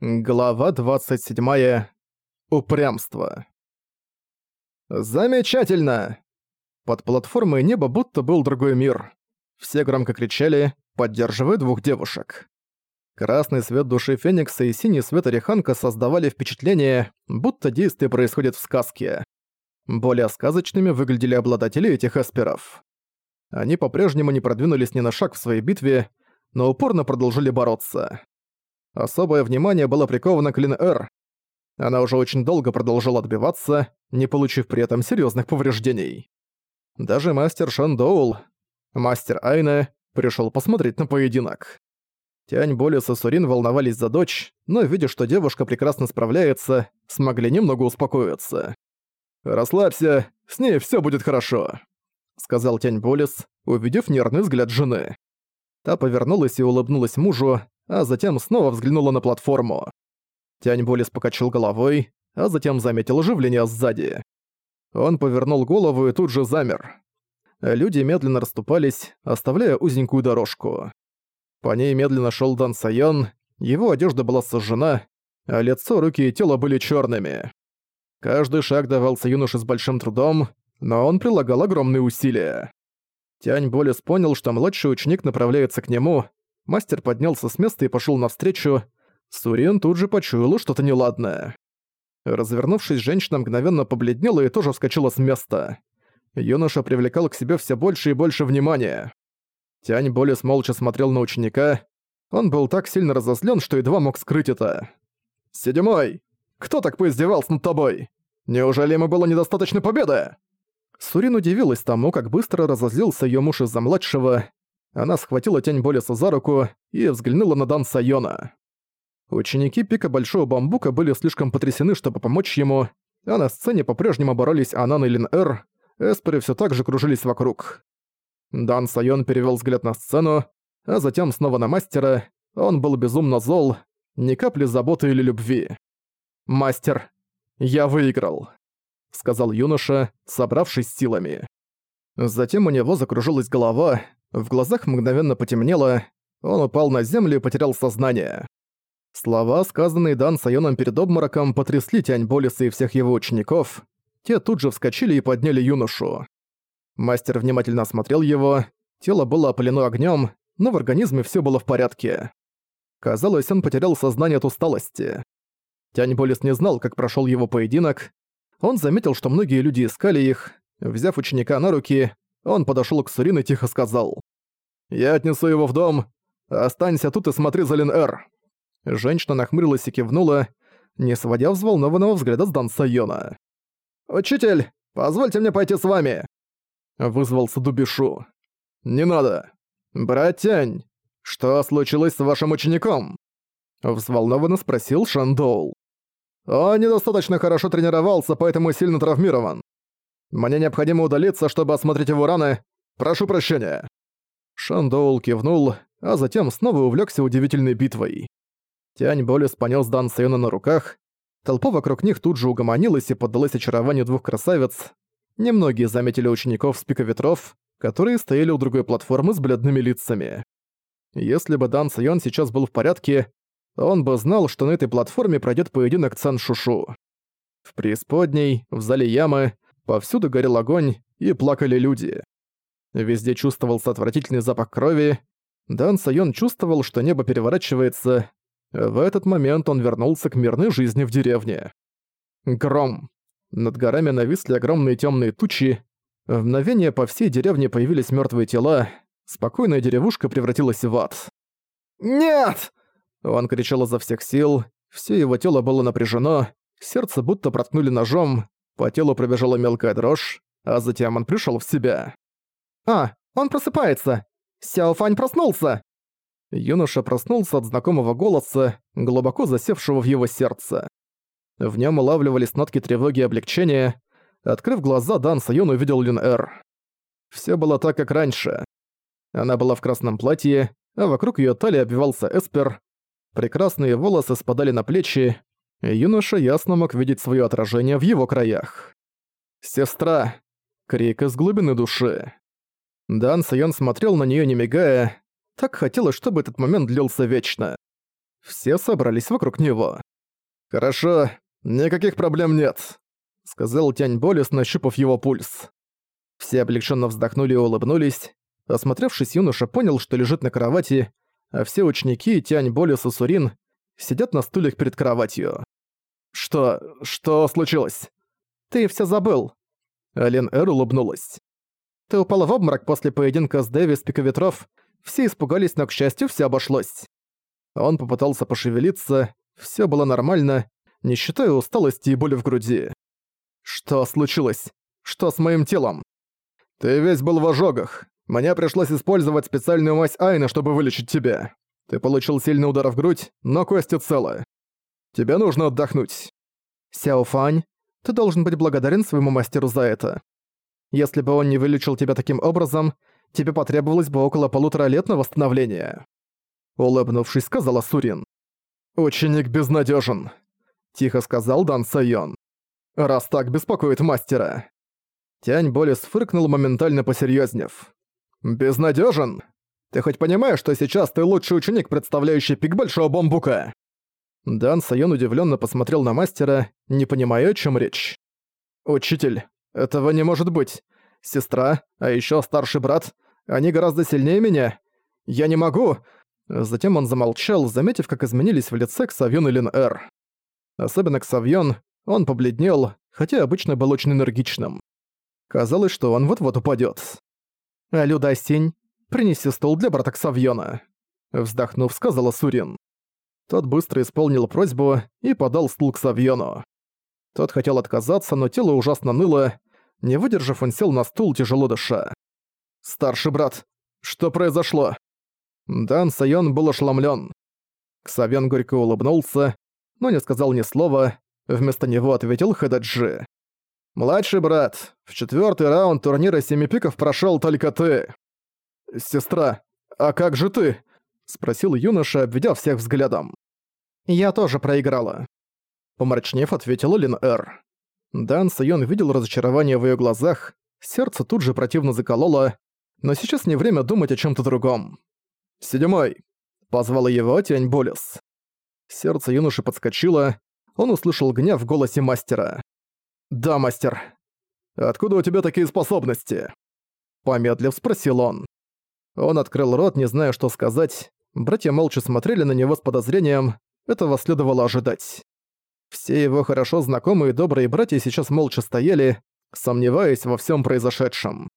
Глава 27. Упрямство. «Замечательно!» Под платформой неба будто был другой мир. Все громко кричали, поддерживая двух девушек. Красный свет души Феникса и синий свет Ореханка создавали впечатление, будто действие происходит в сказке. Более сказочными выглядели обладатели этих эсперов. Они по-прежнему не продвинулись ни на шаг в своей битве, но упорно продолжили бороться. Особое внимание было приковано к Лин-Эр. Она уже очень долго продолжала отбиваться, не получив при этом серьезных повреждений. Даже мастер Шандоул, мастер Айна, пришел посмотреть на поединок. Тянь Болис и Сурин волновались за дочь, но, видя, что девушка прекрасно справляется, смогли немного успокоиться. «Расслабься, с ней все будет хорошо», — сказал Тянь Болис, увидев нервный взгляд жены. Та повернулась и улыбнулась мужу, а затем снова взглянула на платформу. Тянь Болис покачал головой, а затем заметил оживление сзади. Он повернул голову и тут же замер. Люди медленно расступались, оставляя узенькую дорожку. По ней медленно шел Дан Сайон, его одежда была сожжена, а лицо, руки и тело были черными. Каждый шаг давался юноше с большим трудом, но он прилагал огромные усилия. Тянь Болис понял, что младший ученик направляется к нему, Мастер поднялся с места и пошел навстречу. Сурен тут же почуяла что-то неладное. Развернувшись, женщина мгновенно побледнела и тоже вскочила с места. Юноша привлекал к себе все больше и больше внимания. Тянь Болес молча смотрел на ученика. Он был так сильно разозлен, что едва мог скрыть это. «Седьмой! Кто так поиздевался над тобой? Неужели ему было недостаточно победы?» Сурин удивилась тому, как быстро разозлился ее муж из-за младшего, она схватила тень Болеса за руку и взглянула на Дан Сайона. Ученики пика Большого Бамбука были слишком потрясены, чтобы помочь ему, а на сцене по-прежнему боролись Анан и Лин-Эр, эсперы все так же кружились вокруг. Дан Сайон перевел взгляд на сцену, а затем снова на мастера. Он был безумно зол, ни капли заботы или любви. «Мастер, я выиграл», — сказал юноша, собравшись силами. Затем у него закружилась голова, в глазах мгновенно потемнело, он упал на землю и потерял сознание. Слова, сказанные Дан Сайоном перед обмороком, потрясли Тянь Болиса и всех его учеников. Те тут же вскочили и подняли юношу. Мастер внимательно осмотрел его, тело было опалено огнем, но в организме все было в порядке. Казалось, он потерял сознание от усталости. Тянь Болис не знал, как прошел его поединок. Он заметил, что многие люди искали их. Взяв ученика на руки, он подошёл к Сурин и тихо сказал. «Я отнесу его в дом. Останься тут и смотри за Лин-Эр». Женщина нахмурилась и кивнула, не сводя взволнованного взгляда с Дан Сайона. «Учитель, позвольте мне пойти с вами!» Вызвался Дубишу. «Не надо. Братянь, что случилось с вашим учеником?» Взволнованно спросил Шандоул. «Он недостаточно хорошо тренировался, поэтому сильно травмирован. Мне необходимо удалиться, чтобы осмотреть его раны. Прошу прощения». Шандоул кивнул, а затем снова увлекся удивительной битвой. Тянь Болес понес Дан Сайона на руках. Толпа вокруг них тут же угомонилась и поддалась очарованию двух красавиц. Немногие заметили учеников с пика ветров, которые стояли у другой платформы с бледными лицами. Если бы Дан Сайон сейчас был в порядке, он бы знал, что на этой платформе пройдет поединок Цан Шушу. В преисподней, в зале ямы, Повсюду горел огонь, и плакали люди. Везде чувствовался отвратительный запах крови. Дан Сайон чувствовал, что небо переворачивается. В этот момент он вернулся к мирной жизни в деревне. Гром. Над горами нависли огромные темные тучи. В мгновение по всей деревне появились мертвые тела. Спокойная деревушка превратилась в ад. «Нет!» Он кричал изо всех сил. Все его тело было напряжено. Сердце будто проткнули ножом. По телу пробежала мелкая дрожь, а затем он пришел в себя. «А, он просыпается! Сяофань проснулся!» Юноша проснулся от знакомого голоса, глубоко засевшего в его сердце. В нем улавливались нотки тревоги и облегчения. Открыв глаза, Дан Сайон увидел Лин Эр. Все было так, как раньше. Она была в красном платье, а вокруг ее талии обвивался эспер. Прекрасные волосы спадали на плечи, юноша ясно мог видеть свое отражение в его краях. «Сестра!» — крик из глубины души. Дан Сайон смотрел на нее не мигая, так хотелось, чтобы этот момент длился вечно. Все собрались вокруг него. «Хорошо, никаких проблем нет», — сказал Тянь Болес, нащупав его пульс. Все облегченно вздохнули и улыбнулись. Осмотревшись, юноша понял, что лежит на кровати, а все ученики Тянь Болес и Сурин сидят на стульях перед кроватью. «Что... что случилось?» «Ты все забыл». Ален Эр улыбнулась. «Ты упала в обморок после поединка с Дэви с Пиковетров. Все испугались, но, к счастью, все обошлось». Он попытался пошевелиться, все было нормально, не считая усталости и боли в груди. «Что случилось? Что с моим телом?» «Ты весь был в ожогах. Мне пришлось использовать специальную мазь Айна, чтобы вылечить тебя. Ты получил сильный удар в грудь, но кости целы. Тебе нужно отдохнуть. Сяо Фань, ты должен быть благодарен своему мастеру за это. Если бы он не вылечил тебя таким образом, тебе потребовалось бы около полутора лет на восстановление. Улыбнувшись, сказала Сурин. «Ученик безнадежен, тихо сказал Дан Сайон. «Раз так беспокоит мастера». Тянь Болес фыркнул, моментально посерьезнев. «Безнадежен? Ты хоть понимаешь, что сейчас ты лучший ученик, представляющий пик Большого Бамбука?» Дан Сайон удивленно посмотрел на мастера, не понимая, о чем речь. «Учитель, этого не может быть. Сестра, а еще старший брат, они гораздо сильнее меня. Я не могу!» Затем он замолчал, заметив, как изменились в лице Ксавьон и Лин-Эр. Особенно Ксавьон, он побледнел, хотя обычно был очень энергичным. Казалось, что он вот-вот упадет. «Люда Синь, принеси стол для брата Ксавьона», вздохнув, сказала Сурин. Тот быстро исполнил просьбу и подал стул к Савьону. Тот хотел отказаться, но тело ужасно ныло. Не выдержав, он сел на стул, тяжело дыша. «Старший брат, что произошло?» Дан Сайон был ошеломлен. Ксавьон горько улыбнулся, но не сказал ни слова. Вместо него ответил Хададжи. «Младший брат, в четвертый раунд турнира Семи Пиков прошел только ты». «Сестра, а как же ты?» Спросил юноша, обведя всех взглядом. «Я тоже проиграла». Помрачнев, ответила Лин Эр. Дан Сайон видел разочарование в её глазах, сердце тут же противно закололо, но сейчас не время думать о чём-то другом. «Седьмой!» — позвала его Тянь Болес. Сердце юноши подскочило, он услышал гнев в голосе мастера. «Да, мастер. Откуда у тебя такие способности?» Помедлив спросил он. Он открыл рот, не зная, что сказать, Братья молча смотрели на него с подозрением, этого следовало ожидать. Все его хорошо знакомые добрые братья сейчас молча стояли, сомневаясь во всем произошедшем.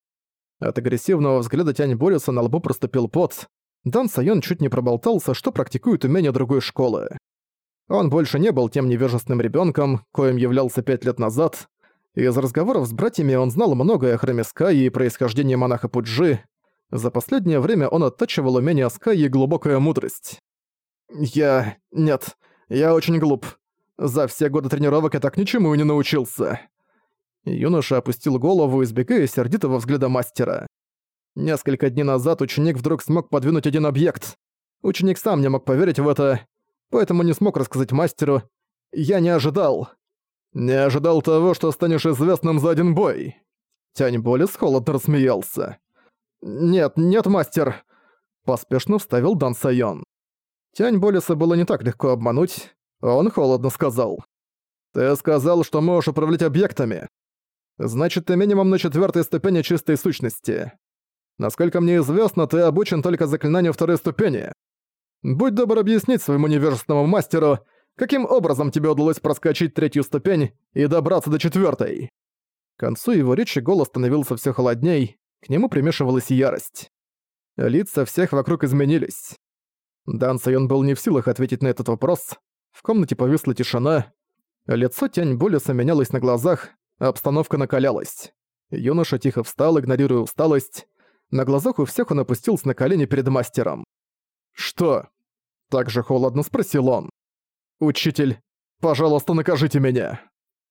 От агрессивного взгляда Тянь Бориса на лбу проступил пот. Дан Сайон чуть не проболтался, что практикует умение другой школы. Он больше не был тем невежественным ребенком, коим являлся пять лет назад. Из разговоров с братьями он знал многое о храме Скай и происхождении монаха Пуджи, за последнее время он оттачивал умение Скай и глубокая мудрость. «Я... нет, я очень глуп. За все годы тренировок я так ничему и не научился». Юноша опустил голову, избегая сердитого взгляда мастера. Несколько дней назад ученик вдруг смог подвинуть один объект. Ученик сам не мог поверить в это, поэтому не смог рассказать мастеру. Я не ожидал. Не ожидал того, что станешь известным за один бой. Тянь Болес холодно рассмеялся. «Нет, нет, мастер!» Поспешно вставил Дан Сайон. Тянь Болиса было не так легко обмануть. Он холодно сказал. «Ты сказал, что можешь управлять объектами. Значит, ты минимум на четвертой ступени чистой сущности. Насколько мне известно, ты обучен только заклинанию второй ступени. Будь добр объяснить своему невежественному мастеру, каким образом тебе удалось проскочить третью ступень и добраться до четвертой. К концу его речи голос становился все холодней, к нему примешивалась ярость. Лица всех вокруг изменились. Дан Сайон был не в силах ответить на этот вопрос. В комнате повисла тишина. Лицо Тянь Болеса менялось на глазах, обстановка накалялась. Юноша тихо встал, игнорируя усталость. На глазах у всех он опустился на колени перед мастером. «Что?» – так же холодно спросил он. «Учитель, пожалуйста, накажите меня!»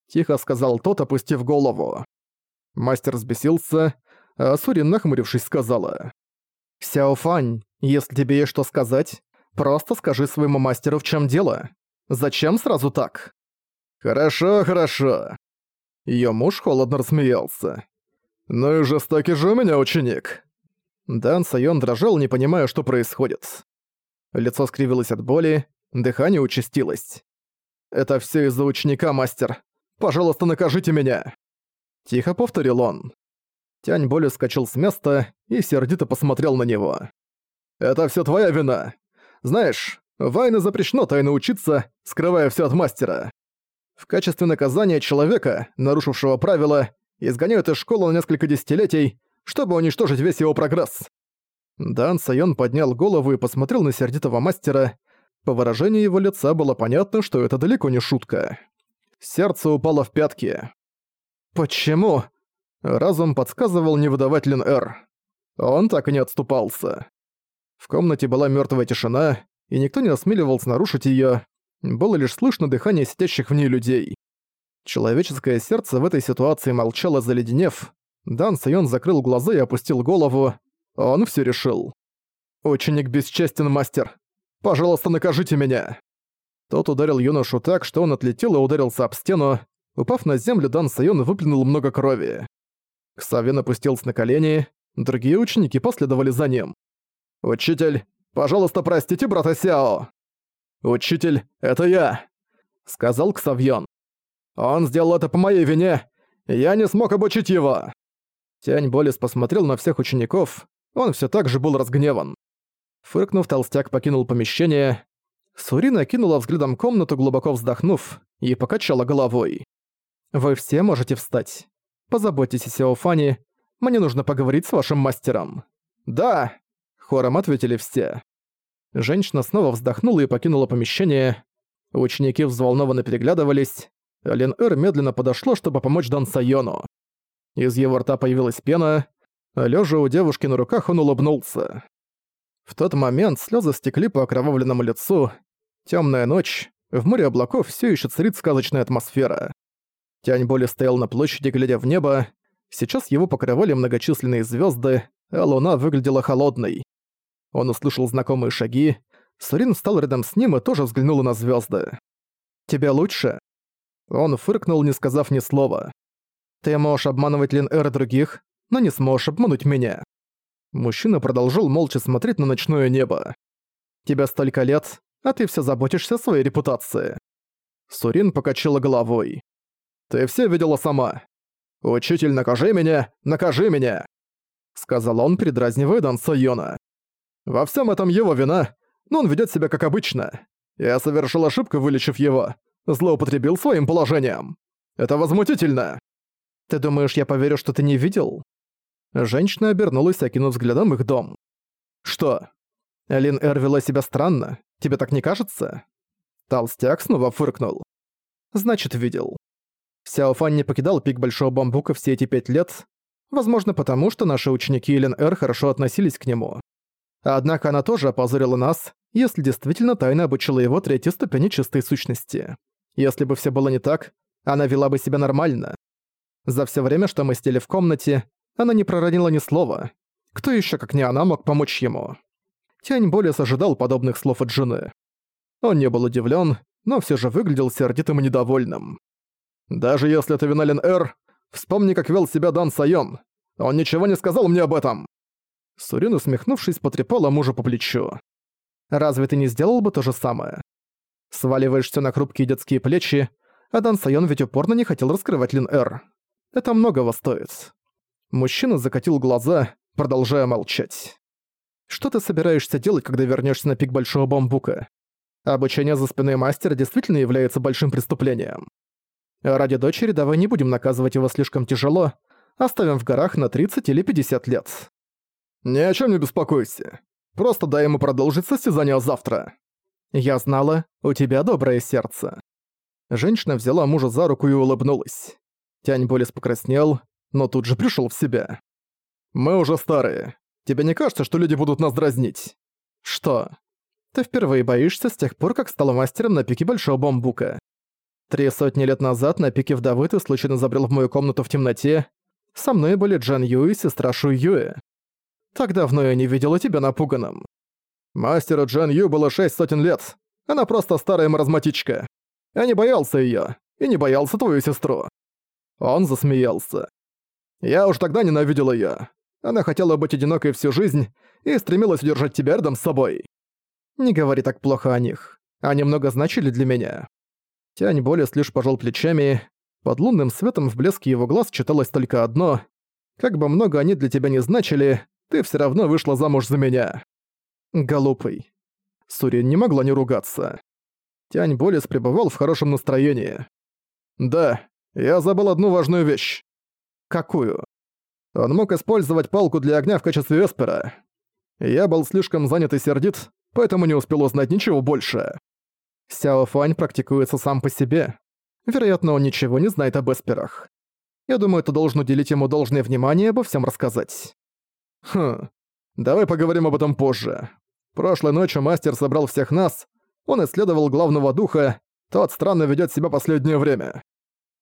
Тихо сказал тот, опустив голову. Мастер взбесился, а Сурин, нахмурившись, сказала. «Сяо Фань, если тебе есть что сказать, просто скажи своему мастеру, в чем дело. Зачем сразу так?» «Хорошо, хорошо». Её муж холодно рассмеялся. «Ну и жестокий же у меня ученик». Дан Сайон дрожал, не понимая, что происходит. Лицо скривилось от боли, Дыхание участилось. «Это все из-за ученика, мастер. Пожалуйста, накажите меня!» Тихо повторил он. Тянь боли скачал с места и сердито посмотрел на него. «Это все твоя вина. Знаешь, Вайны запрещено тайно учиться, скрывая все от мастера. В качестве наказания человека, нарушившего правила, изгоняют из школы на несколько десятилетий, чтобы уничтожить весь его прогресс. Дан Сайон поднял голову и посмотрел на сердитого мастера. По выражению его лица было понятно, что это далеко не шутка. Сердце упало в пятки. «Почему?» Разум подсказывал не выдавать Лин Эр. Он так и не отступался. В комнате была мертвая тишина, и никто не осмеливался нарушить её, было лишь слышно дыхание сидящих в ней людей. Человеческое сердце в этой ситуации молчало, заледенев. Дан Сайон закрыл глаза и опустил голову. Он всё решил. «Ученик бесчестен, мастер. Пожалуйста, накажите меня!» Тот ударил юношу так, что он отлетел и ударился об стену. Упав на землю, Дан Сайон выплюнул много крови. Ксавин опустился на колени, другие ученики последовали за ним. «Учитель, Пожалуйста, простите брата Сяо!» «Учитель, это я!» — сказал Ксавьон. «Он сделал это по моей вине! Я не смог обучить его!» Тянь Болес посмотрел на всех учеников, он все так же был разгневан. Фыркнув, толстяк покинул помещение. Сурина кинула взглядом комнату, глубоко вздохнув, и покачала головой. «Вы все можете встать. Позаботьтесь о Сяофане, мне нужно поговорить с вашим мастером». «Да!» Хором ответили все. Женщина снова вздохнула и покинула помещение. Ученики взволнованно переглядывались. Лин Эр медленно подошло, чтобы помочь Дан Сайону. Из его рта появилась пена. Лежа у девушки на руках, он улыбнулся. В тот момент слезы стекли по окровавленному лицу. Темная ночь. В море облаков все еще царит сказочная атмосфера. Тянь боли стоял на площади, глядя в небо. Сейчас его покрывали многочисленные звезды, а луна выглядела холодной. Он услышал знакомые шаги. Сурин встал рядом с ним и тоже взглянула на звезды. «Тебе лучше?» Он фыркнул, не сказав ни слова. «Ты можешь обманывать Лин Эр других, но не сможешь обмануть меня». Мужчина продолжил молча смотреть на ночное небо. «Тебе столько лет, а ты все заботишься о своей репутации». Сурин покачала головой. «Ты все видела сама. Учитель, накажи меня, накажи меня!» Сказал он, передразнивая Дан Сайона. Во всем этом его вина, но он ведет себя как обычно. Я совершил ошибку, вылечив его. Злоупотребил своим положением. Это возмутительно. Ты думаешь, я поверю, что ты не видел? Женщина обернулась, окинув взглядом их дом. Что? Лин Эр вела себя странно. Тебе так не кажется? Толстяк снова фыркнул. Значит, видел. Сяофан не покидал пик Большого Бамбука все эти пять лет, возможно потому, что наши ученики Лин Эр хорошо относились к нему. Однако она тоже опозорила нас, если действительно тайно обучила его третьей ступени чистой сущности. Если бы все было не так, она вела бы себя нормально. За все время, что мы сидели в комнате, она не проронила ни слова. Кто еще, как не она, мог помочь ему? Тянь более ожидал подобных слов от жены. Он не был удивлен, но все же выглядел сердитым и недовольным. «Даже если это вина Лен Эр, вспомни, как вел себя Дан Сайон. Он ничего не сказал мне об этом!» Сурин, усмехнувшись, потрепала мужа по плечу. «Разве ты не сделал бы то же самое? Сваливаешься на хрупкие детские плечи, а Дан Сайон ведь упорно не хотел раскрывать Лин Эр. Это многого стоит». Мужчина закатил глаза, продолжая молчать. «Что ты собираешься делать, когда вернешься на пик Большого Бамбука? Обучение за спиной мастера действительно является большим преступлением. Ради дочери давай не будем наказывать его слишком тяжело, оставим в горах на 30 или 50 лет. «Ни о чем не беспокойся. Просто дай ему продолжить состязание завтра». «Я знала, у тебя доброе сердце». Женщина взяла мужа за руку и улыбнулась. Тянь Болес покраснел, но тут же пришел в себя. «Мы уже старые. Тебе не кажется, что люди будут нас дразнить?» «Что? Ты впервые боишься с тех пор, как стал мастером на пике Большого Бамбука. Три сотни лет назад на пике вдовы ты случайно забрел в мою комнату в темноте. Со мной были Джан Ю и сестра Шу Юэ. Так давно я не видела тебя напуганным. Мастеру Джан Ю было шесть сотен лет. Она просто старая маразматичка. Я не боялся её, и не боялся твою сестру. Он засмеялся. Я уж тогда ненавидел её. Она хотела быть одинокой всю жизнь и стремилась удержать тебя рядом с собой. Не говори так плохо о них. Они много значили для меня. Тянь Болес лишь пожал плечами. Под лунным светом в блеске его глаз читалось только одно. «Как бы много они для тебя не значили, ты все равно вышла замуж за меня». Голупый. Сурин не могла не ругаться. Тянь Болес пребывал в хорошем настроении. «Да, я забыл одну важную вещь». «Какую?» Он мог использовать палку для огня в качестве эспера. Я был слишком занят и сердит, поэтому не успел узнать ничего больше. Сяо Фань практикуется сам по себе. Вероятно, он ничего не знает об эсперах. Я думаю, ты должен уделить ему должное внимание и обо всем рассказать. Хм, давай поговорим об этом позже. Прошлой ночью мастер собрал всех нас, он исследовал главного духа, тот странно ведет себя последнее время.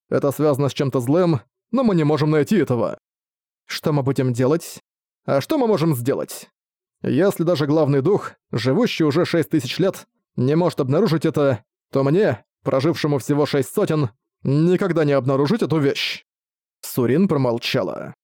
Это связано с чем-то злым, но мы не можем найти этого. Что мы будем делать? А что мы можем сделать? Если даже главный дух, живущий уже шесть тысяч лет, не может обнаружить это, то мне, прожившему всего шесть сотен, никогда не обнаружить эту вещь. Сурин промолчала.